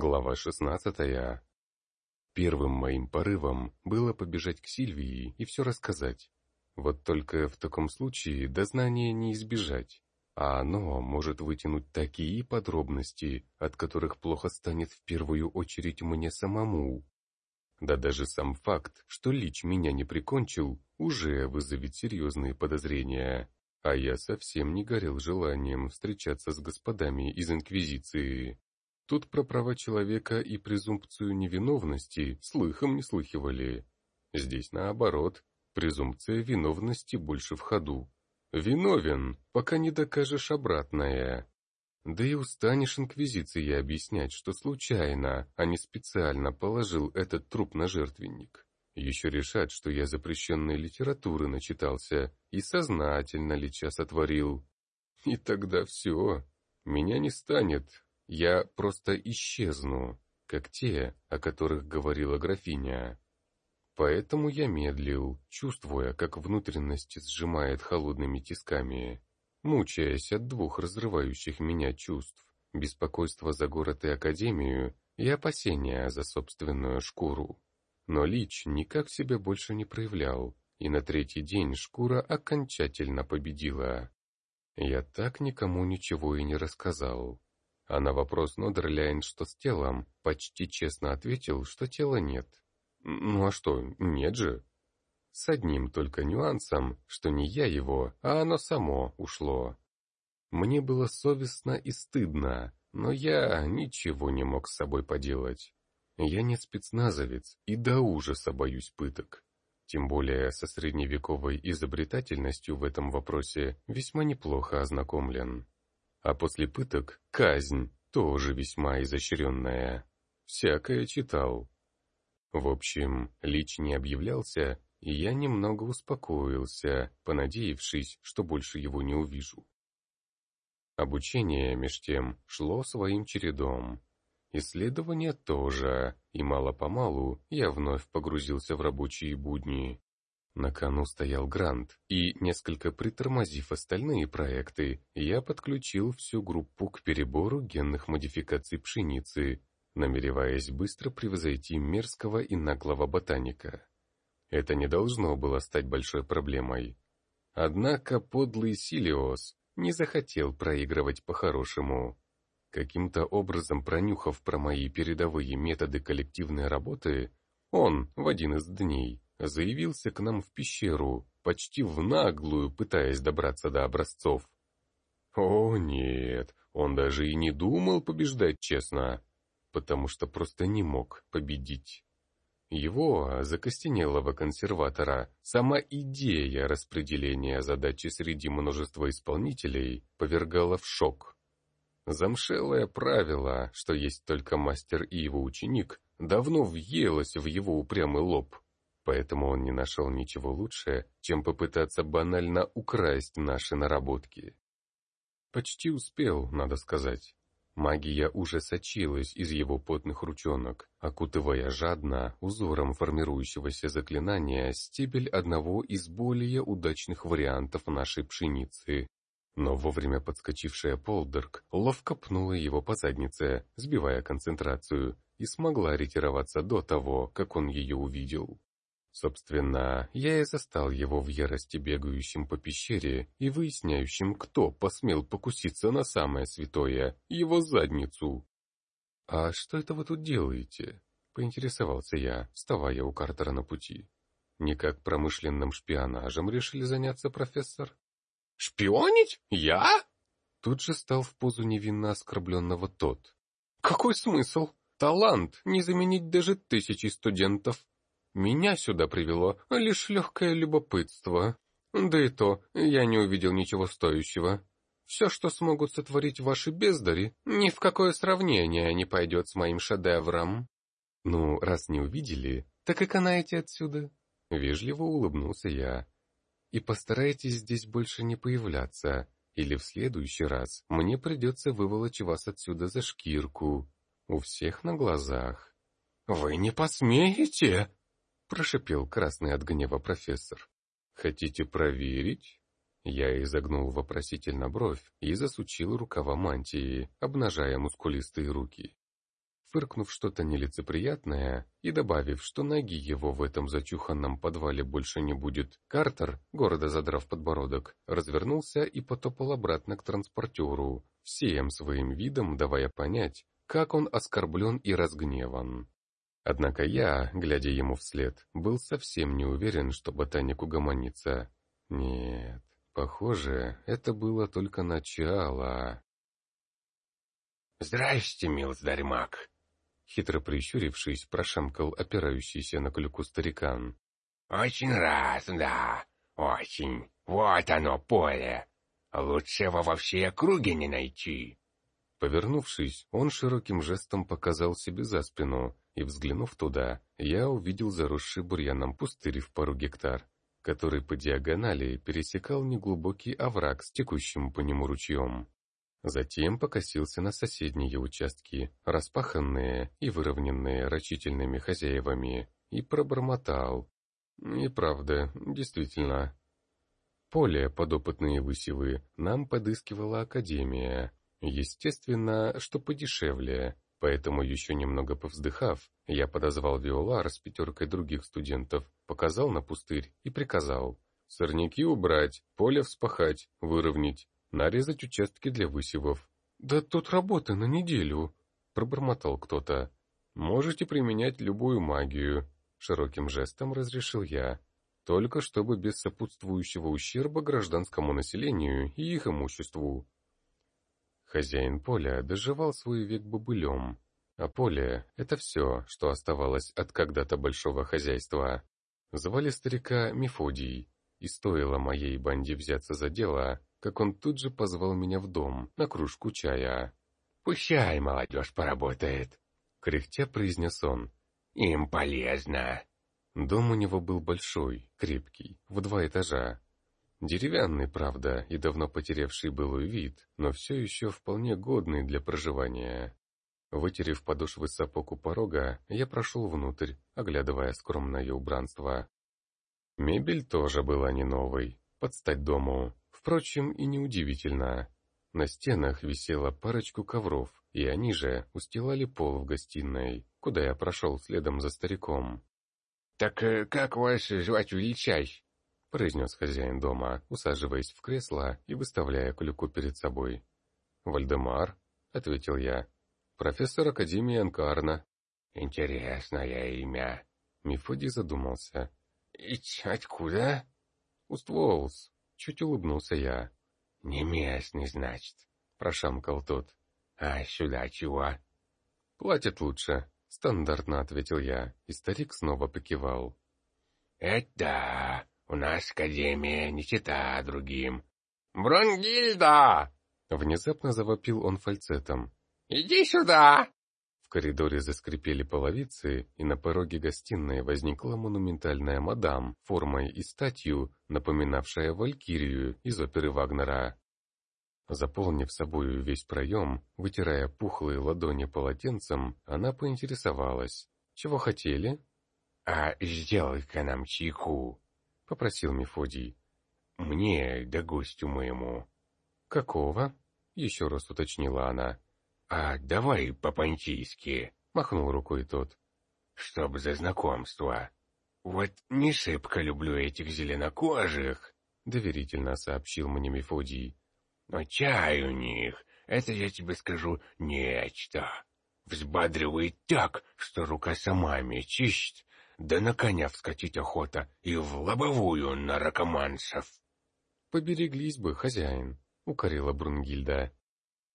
Глава шестнадцатая. Первым моим порывом было побежать к Сильвии и все рассказать. Вот только в таком случае дознания не избежать, а оно может вытянуть такие подробности, от которых плохо станет в первую очередь мне самому. Да даже сам факт, что Лич меня не прикончил, уже вызовет серьезные подозрения. А я совсем не горел желанием встречаться с господами из Инквизиции. Тут про права человека и презумпцию невиновности слыхом не слыхивали. Здесь наоборот, презумпция виновности больше в ходу. Виновен, пока не докажешь обратное. Да и устанешь инквизиции объяснять, что случайно, а не специально положил этот труп на жертвенник. Еще решат, что я запрещенной литературы начитался и сознательно ли час отворил. И тогда все. Меня не станет, я просто исчезну, как те, о которых говорила графиня. Поэтому я медлил, чувствуя, как внутренность сжимает холодными тисками, мучаясь от двух разрывающих меня чувств, беспокойства за город и академию и опасения за собственную шкуру. Но Лич никак себя больше не проявлял, и на третий день шкура окончательно победила. Я так никому ничего и не рассказал. А на вопрос Нодерляйн, что с телом, почти честно ответил, что тела нет. Ну а что, нет же? С одним только нюансом, что не я его, а оно само ушло. Мне было совестно и стыдно, но я ничего не мог с собой поделать. Я не спецназовец и до ужаса боюсь пыток. Тем более со средневековой изобретательностью в этом вопросе весьма неплохо ознакомлен. А после пыток — казнь, тоже весьма изощренная. Всякое читал. В общем, Лич не объявлялся, и я немного успокоился, понадеявшись, что больше его не увижу. Обучение, меж тем, шло своим чередом. Исследования тоже, и мало-помалу я вновь погрузился в рабочие будни. На кону стоял грант, и, несколько притормозив остальные проекты, я подключил всю группу к перебору генных модификаций пшеницы, намереваясь быстро превзойти мерзкого и наглого ботаника. Это не должно было стать большой проблемой. Однако подлый Силиос не захотел проигрывать по-хорошему. Каким-то образом пронюхав про мои передовые методы коллективной работы, он в один из дней заявился к нам в пещеру, почти в наглую, пытаясь добраться до образцов. О нет, он даже и не думал побеждать честно, потому что просто не мог победить. Его, закостенелого консерватора, сама идея распределения задачи среди множества исполнителей повергала в шок. Замшелое правило, что есть только мастер и его ученик, давно въелось в его упрямый лоб поэтому он не нашел ничего лучше, чем попытаться банально украсть наши наработки. Почти успел, надо сказать. Магия уже сочилась из его потных ручонок, окутывая жадно узором формирующегося заклинания стебель одного из более удачных вариантов нашей пшеницы. Но вовремя подскочившая Полдерк ловко пнула его по заднице, сбивая концентрацию, и смогла ретироваться до того, как он ее увидел. Собственно, я и застал его в ярости бегающим по пещере и выясняющим, кто посмел покуситься на самое святое, его задницу. «А что это вы тут делаете?» — поинтересовался я, вставая у Картера на пути. «Не как промышленным шпионажем решили заняться, профессор?» «Шпионить? Я?» Тут же стал в позу невинно оскорбленного тот. «Какой смысл? Талант не заменить даже тысячи студентов. Меня сюда привело лишь легкое любопытство. Да и то, я не увидел ничего стоящего. Все, что смогут сотворить ваши бездари, ни в какое сравнение не пойдет с моим шедевром. Ну, раз не увидели, так и канаете отсюда. Вежливо улыбнулся я. И постарайтесь здесь больше не появляться, или в следующий раз мне придется выволочь вас отсюда за шкирку. У всех на глазах. «Вы не посмеете!» Прошипел красный от гнева профессор. «Хотите проверить?» Я изогнул вопросительно бровь и засучил рукава мантии, обнажая мускулистые руки. фыркнув что-то нелицеприятное и добавив, что ноги его в этом зачуханном подвале больше не будет, Картер, города задрав подбородок, развернулся и потопал обратно к транспортеру, всем своим видом давая понять, как он оскорблен и разгневан. Однако я, глядя ему вслед, был совсем не уверен, что ботаник угомонится. Нет, похоже, это было только начало. «Здрасте, милздарь маг!» Хитро прищурившись, прошамкал опирающийся на клюку старикан. «Очень рад, да, очень. Вот оно, поле. Лучшего во всей округе не найти». Повернувшись, он широким жестом показал себе за спину, и, взглянув туда, я увидел заросший бурьяном пустырь в пару гектар, который по диагонали пересекал неглубокий овраг с текущим по нему ручьем. Затем покосился на соседние участки, распаханные и выровненные рачительными хозяевами, и пробормотал. И правда, действительно. Поле, подопытные высевы, нам подыскивала Академия. Естественно, что подешевле, поэтому еще немного повздыхав, я подозвал Виолар с пятеркой других студентов, показал на пустырь и приказал. Сорняки убрать, поле вспахать, выровнять, нарезать участки для высевов. «Да тут работа на неделю», — пробормотал кто-то. «Можете применять любую магию», — широким жестом разрешил я. «Только чтобы без сопутствующего ущерба гражданскому населению и их имуществу». Хозяин поля доживал свой век бобылем, а поле — это все, что оставалось от когда-то большого хозяйства. Звали старика Мефодий, и стоило моей банде взяться за дело, как он тут же позвал меня в дом на кружку чая. «Пущай, молодежь поработает», — кряхтя произнес он. «Им полезно». Дом у него был большой, крепкий, в два этажа. Деревянный, правда, и давно потерявший былой вид, но все еще вполне годный для проживания. Вытерев подошвы сапог у порога, я прошел внутрь, оглядывая скромное убранство. Мебель тоже была не новой, под стать дому, Впрочем, и неудивительно. На стенах висела парочку ковров, и они же устилали пол в гостиной, куда я прошел следом за стариком. «Так э, как вас звать величай?» — произнес хозяин дома, усаживаясь в кресло и выставляя клюку перед собой. «Вальдемар», — ответил я, — «профессор Академии Анкарна». «Интересное имя». Мефодий задумался. «И откуда?» «Устволс», Чуть улыбнулся я. «Не местный, значит», — прошамкал тот. «А сюда чего?» «Платят лучше», — стандартно ответил я, и старик снова покивал. «Это у нас Академия не чита другим». «Бронгильда!» — внезапно завопил он фальцетом. «Иди сюда!» В коридоре заскрипели половицы, и на пороге гостиной возникла монументальная мадам, формой и статью, напоминавшая валькирию из оперы Вагнера. Заполнив собою весь проем, вытирая пухлые ладони полотенцем, она поинтересовалась. «Чего хотели?» «А сделай-ка нам чайку», — попросил Мефодий. «Мне да гостю моему». «Какого?» — еще раз уточнила она. «А давай по-понтийски», — махнул рукой тот. «Чтоб за знакомство. Вот не шибко люблю этих зеленокожих», — доверительно сообщил мне Мефодий. «Но чай у них, это я тебе скажу, нечто. Взбадривает так, что рука сама мечищет, да на коня вскочить охота и в лобовую на ракоманцев». «Побереглись бы, хозяин», — укорила Брунгильда.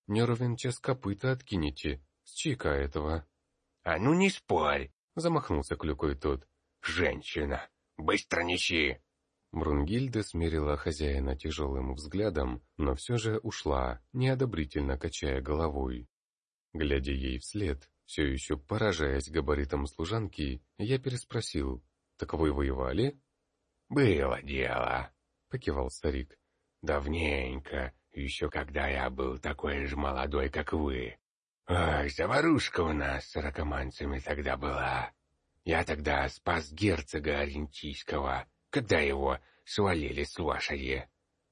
Не ровен час копыта откинете. С чайка этого. — А ну не спорь! — замахнулся клюкой тот. — Женщина! Быстро неси! Брунгильда смерила хозяина тяжелым взглядом, но все же ушла, неодобрительно качая головой. Глядя ей вслед, все еще поражаясь габаритам служанки, я переспросил, «Так вы воевали?» «Было дело», — покивал старик. «Давненько, еще когда я был такой же молодой, как вы. Ах, заварушка у нас с ракоманцами тогда была. Я тогда спас герцога Орентийского, когда его свалили с лошади.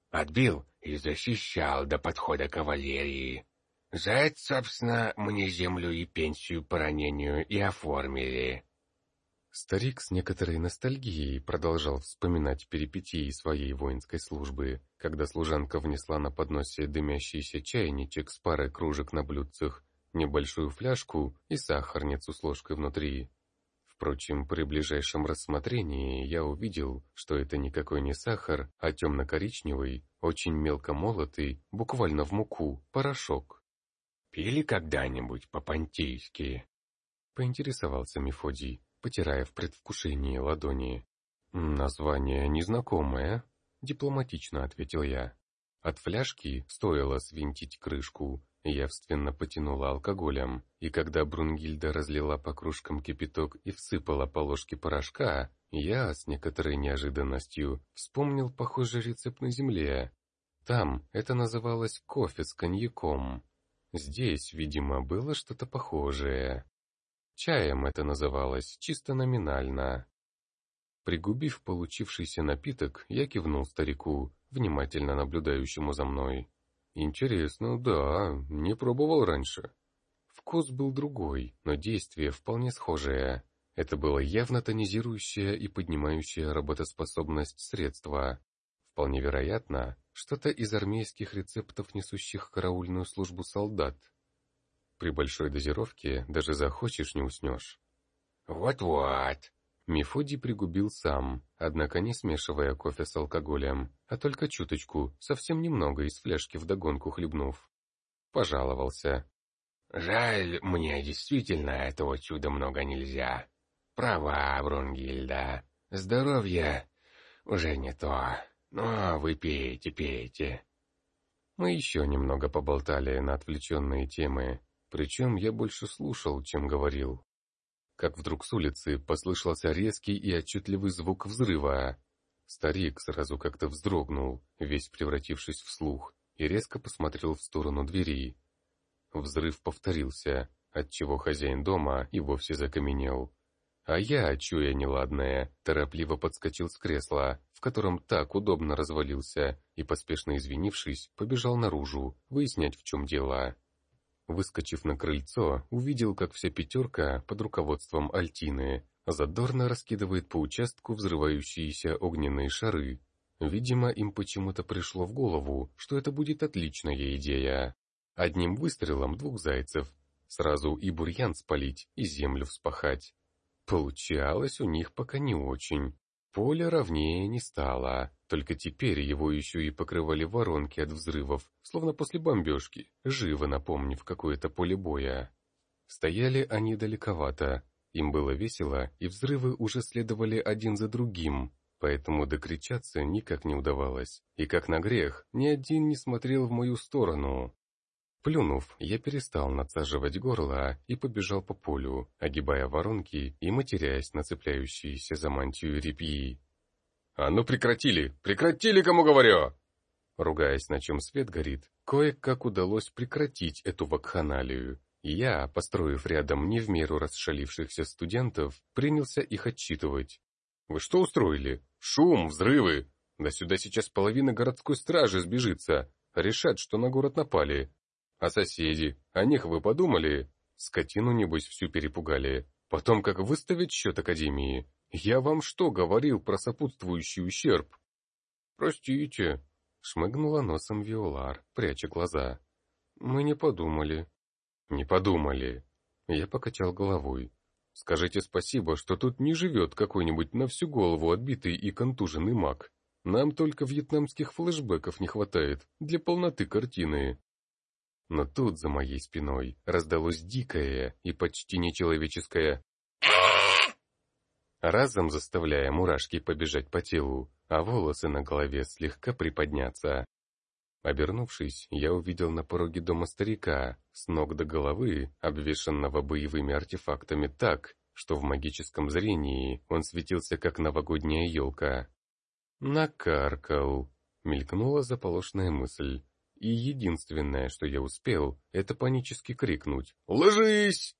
Отбил и защищал до подхода кавалерии. За это, собственно, мне землю и пенсию по ранению и оформили. Старик с некоторой ностальгией продолжал вспоминать перипетии своей воинской службы, когда служанка внесла на подносе дымящийся чайничек с парой кружек на блюдцах, небольшую фляжку и сахарницу с ложкой внутри. Впрочем, при ближайшем рассмотрении я увидел, что это никакой не сахар, а темно-коричневый, очень мелко молотый, буквально в муку, порошок. «Пили когда-нибудь по-пантийски?» — поинтересовался Мефодий потирая в предвкушении ладони. «Название незнакомое», — дипломатично ответил я. От фляжки стоило свинтить крышку, явственно потянула алкоголем, и когда Брунгильда разлила по кружкам кипяток и всыпала по ложке порошка, я с некоторой неожиданностью вспомнил похожий рецепт на земле. Там это называлось кофе с коньяком. Здесь, видимо, было что-то похожее. Чаем это называлось, чисто номинально. Пригубив получившийся напиток, я кивнул старику, внимательно наблюдающему за мной. Интересно, да, не пробовал раньше. Вкус был другой, но действие вполне схожее. Это было явно тонизирующее и поднимающее работоспособность средство. Вполне вероятно, что-то из армейских рецептов, несущих караульную службу солдат. При большой дозировке даже захочешь не уснешь. Вот-вот. Мефодий пригубил сам, однако не смешивая кофе с алкоголем, а только чуточку, совсем немного из фляжки вдогонку хлебнув. Пожаловался. Жаль, мне действительно этого чуда много нельзя. Права, Брунгильда. Здоровье уже не то. Но вы пейте, пейте. Мы еще немного поболтали на отвлеченные темы, причем я больше слушал, чем говорил. Как вдруг с улицы послышался резкий и отчетливый звук взрыва. Старик сразу как-то вздрогнул, весь превратившись в слух, и резко посмотрел в сторону двери. Взрыв повторился, отчего хозяин дома и вовсе закаменел. А я, чуя неладное, торопливо подскочил с кресла, в котором так удобно развалился, и, поспешно извинившись, побежал наружу, выяснять, в чем дело. Выскочив на крыльцо, увидел, как вся пятерка под руководством Альтины задорно раскидывает по участку взрывающиеся огненные шары. Видимо, им почему-то пришло в голову, что это будет отличная идея. Одним выстрелом двух зайцев. Сразу и бурьян спалить, и землю вспахать. Получалось у них пока не очень. Поле ровнее не стало, только теперь его еще и покрывали воронки от взрывов, словно после бомбежки, живо напомнив какое-то поле боя. Стояли они далековато, им было весело, и взрывы уже следовали один за другим, поэтому докричаться никак не удавалось. И как на грех, ни один не смотрел в мою сторону. Плюнув, я перестал надсаживать горло и побежал по полю, огибая воронки и матерясь на цепляющиеся за мантию репьи. «А ну прекратили! Прекратили, кому говорю!» Ругаясь, на чем свет горит, кое-как удалось прекратить эту вакханалию, я, построив рядом не в меру расшалившихся студентов, принялся их отчитывать. «Вы что устроили? Шум, взрывы! Да сюда сейчас половина городской стражи сбежится, решат, что на город напали, а соседи? О них вы подумали? Скотину, небось, всю перепугали. Потом как выставить счет Академии? Я вам что говорил про сопутствующий ущерб? Простите, шмыгнула носом Виолар, пряча глаза. Мы не подумали. Не подумали. Я покачал головой. Скажите спасибо, что тут не живет какой-нибудь на всю голову отбитый и контуженный маг. Нам только вьетнамских флешбеков не хватает для полноты картины. Но тут за моей спиной раздалось дикое и почти нечеловеческое разом заставляя мурашки побежать по телу, а волосы на голове слегка приподняться. Обернувшись, я увидел на пороге дома старика, с ног до головы, обвешанного боевыми артефактами так, что в магическом зрении он светился как новогодняя елка. «Накаркал», — мелькнула заполошная мысль, и единственное, что я успел, это панически крикнуть «Ложись!»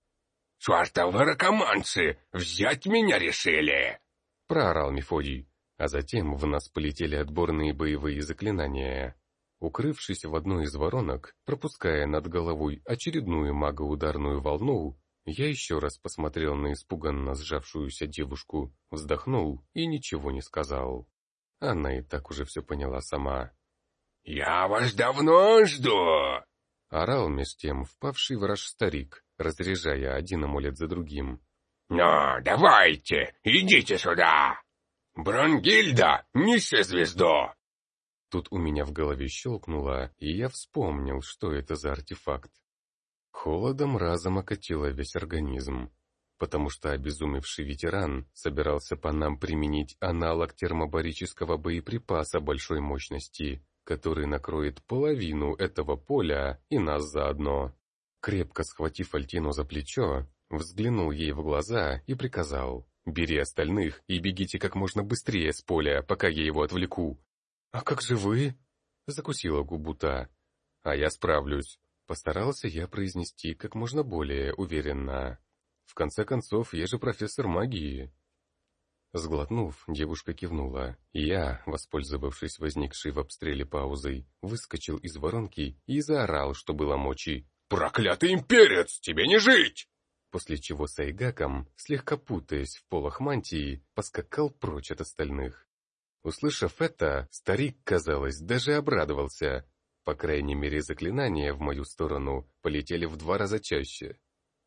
«Чертовы ракоманцы! Взять меня решили!» Проорал Мефодий, а затем в нас полетели отборные боевые заклинания. Укрывшись в одной из воронок, пропуская над головой очередную магоударную волну, я еще раз посмотрел на испуганно сжавшуюся девушку, вздохнул и ничего не сказал. Она и так уже все поняла сама. «Я вас давно жду!» Орал меж тем впавший враж старик, разряжая один амулет за другим. «Ну, давайте, идите сюда! Бронгильда, неси звезду!» Тут у меня в голове щелкнуло, и я вспомнил, что это за артефакт. Холодом разом окатило весь организм, потому что обезумевший ветеран собирался по нам применить аналог термобарического боеприпаса большой мощности, который накроет половину этого поля и нас заодно. Крепко схватив Альтину за плечо, взглянул ей в глаза и приказал «Бери остальных и бегите как можно быстрее с поля, пока я его отвлеку». «А как же вы?» — закусила губу та. «А я справлюсь». Постарался я произнести как можно более уверенно. В конце концов, я же профессор магии. Сглотнув, девушка кивнула, я, воспользовавшись возникшей в обстреле паузой, выскочил из воронки и заорал, что было мочи. «Проклятый имперец! Тебе не жить!» После чего Сайгаком, слегка путаясь в полах мантии, поскакал прочь от остальных. Услышав это, старик, казалось, даже обрадовался, по крайней мере, заклинания в мою сторону полетели в два раза чаще.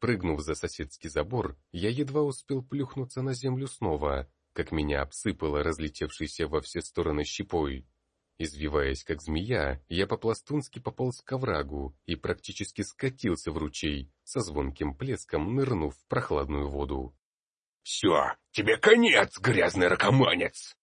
Прыгнув за соседский забор, я едва успел плюхнуться на землю снова, как меня обсыпало разлетевшейся во все стороны щепой. Извиваясь как змея, я по-пластунски пополз к оврагу и практически скатился в ручей, со звонким плеском нырнув в прохладную воду. «Все, тебе конец, грязный ракоманец!»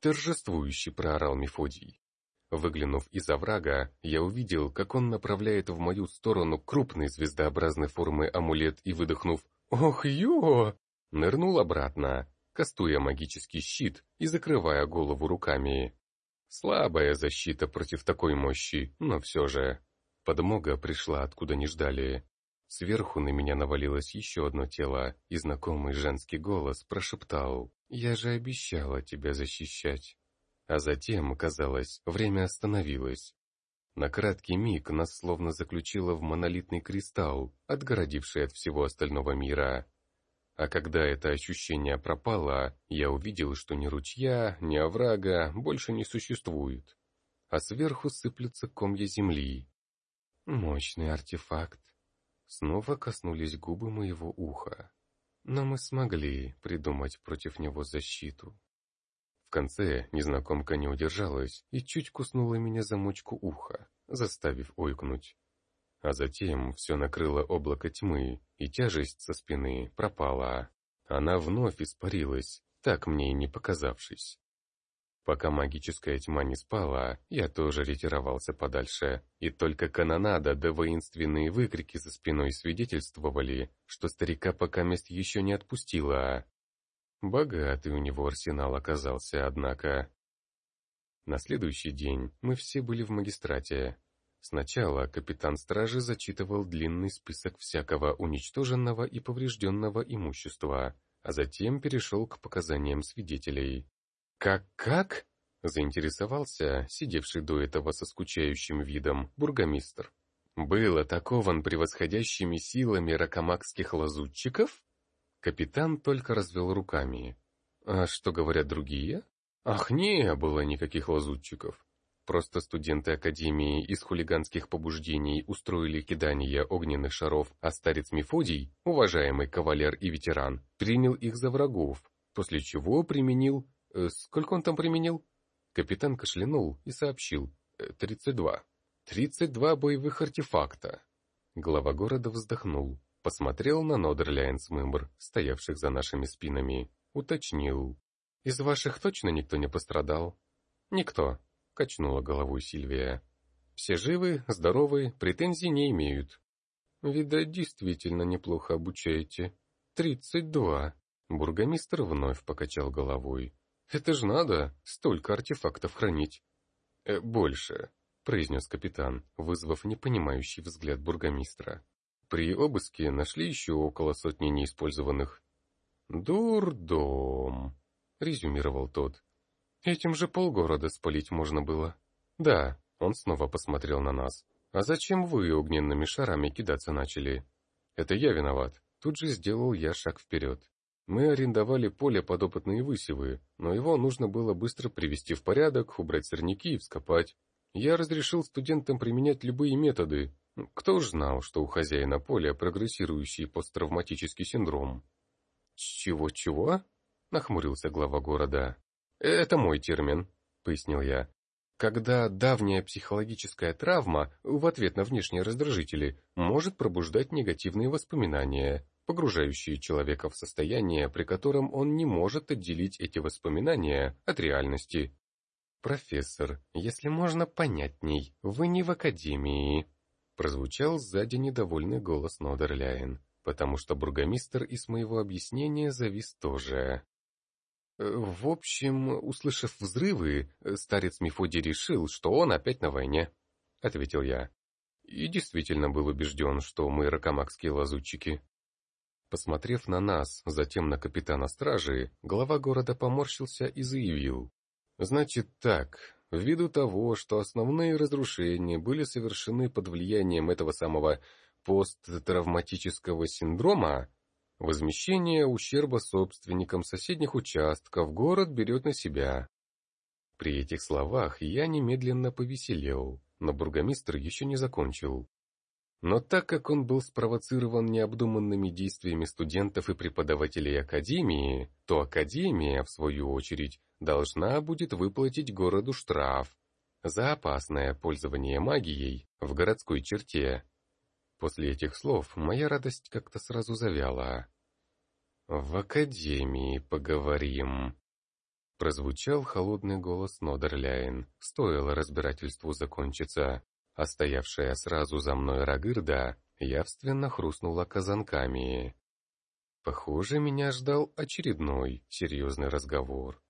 Торжествующе проорал Мефодий. Выглянув из оврага, я увидел, как он направляет в мою сторону крупный звездообразной формы амулет и, выдохнув «Ох, ё!», нырнул обратно, кастуя магический щит и закрывая голову руками. Слабая защита против такой мощи, но все же. Подмога пришла откуда не ждали. Сверху на меня навалилось еще одно тело, и знакомый женский голос прошептал «Я же обещала тебя защищать». А затем, казалось, время остановилось. На краткий миг нас словно заключило в монолитный кристалл, отгородивший от всего остального мира. А когда это ощущение пропало, я увидел, что ни ручья, ни оврага больше не существует, а сверху сыплются комья земли. Мощный артефакт. Снова коснулись губы моего уха. Но мы смогли придумать против него защиту. В конце незнакомка не удержалась и чуть куснула меня за мочку уха, заставив ойкнуть. А затем все накрыло облако тьмы, и тяжесть со спины пропала. Она вновь испарилась, так мне и не показавшись. Пока магическая тьма не спала, я тоже ретировался подальше, и только канонада да воинственные выкрики за спиной свидетельствовали, что старика пока мест еще не отпустила. Богатый у него арсенал оказался, однако. На следующий день мы все были в магистрате. Сначала капитан стражи зачитывал длинный список всякого уничтоженного и поврежденного имущества, а затем перешел к показаниям свидетелей. «Как-как?» — заинтересовался сидевший до этого со скучающим видом бургомистр. «Был атакован превосходящими силами ракомакских лазутчиков?» Капитан только развел руками. А что говорят другие? Ах, не было никаких лазутчиков. Просто студенты Академии из хулиганских побуждений устроили кидание огненных шаров, а старец Мефодий, уважаемый кавалер и ветеран, принял их за врагов, после чего применил... Э, сколько он там применил? Капитан кашлянул и сообщил. «Э, «Тридцать два». «Тридцать два боевых артефакта». Глава города вздохнул. Посмотрел на Нодерляйн с Мымбр, стоявших за нашими спинами. Уточнил. «Из ваших точно никто не пострадал?» «Никто», — качнула головой Сильвия. «Все живы, здоровы, претензий не имеют». «Видать, действительно неплохо обучаете. Тридцать два». Бургомистр вновь покачал головой. «Это ж надо, столько артефактов хранить». «Э, «Больше», — произнес капитан, вызвав непонимающий взгляд бургомистра. При обыске нашли еще около сотни неиспользованных. «Дурдом», — резюмировал тот. «Этим же полгорода спалить можно было». «Да», Он снова посмотрел на нас. «А зачем вы огненными шарами кидаться начали?» «Это я виноват». Тут же сделал я шаг вперед. Мы арендовали поле под опытные высевы, но его нужно было быстро привести в порядок, убрать сорняки и вскопать. Я разрешил студентам применять любые методы. Кто ж знал, что у хозяина поля прогрессирующий посттравматический синдром? «Чего-чего?» — нахмурился глава города. «Это мой термин», — пояснил я. «Когда давняя психологическая травма в ответ на внешние раздражители может пробуждать негативные воспоминания, погружающие человека в состояние, при котором он не может отделить эти воспоминания от реальности. «Профессор, если можно понятней, вы не в академии», прозвучал сзади недовольный голос Нодерляйн, потому что бургомистр из моего объяснения завис тоже. Э, в общем, услышав взрывы, старец Мефодий решил, что он опять на войне, ответил я. И действительно был убежден, что мы ракомакские лазутчики. Посмотрев на нас, затем на капитана стражи, глава города поморщился и заявил. «Значит так, ввиду того, что основные разрушения были совершены под влиянием этого самого посттравматического синдрома, возмещение ущерба собственникам соседних участков город берет на себя». При этих словах я немедленно повеселел, но бургомистр еще не закончил. Но так как он был спровоцирован необдуманными действиями студентов и преподавателей Академии, то Академия, в свою очередь, должна будет выплатить городу штраф за опасное пользование магией в городской черте. После этих слов моя радость как-то сразу завяла. «В Академии поговорим», — прозвучал холодный голос Нодерляйн, стоило разбирательству закончиться а стоявшая сразу за мной Рагырда явственно хрустнула казанками. Похоже, меня ждал очередной серьезный разговор.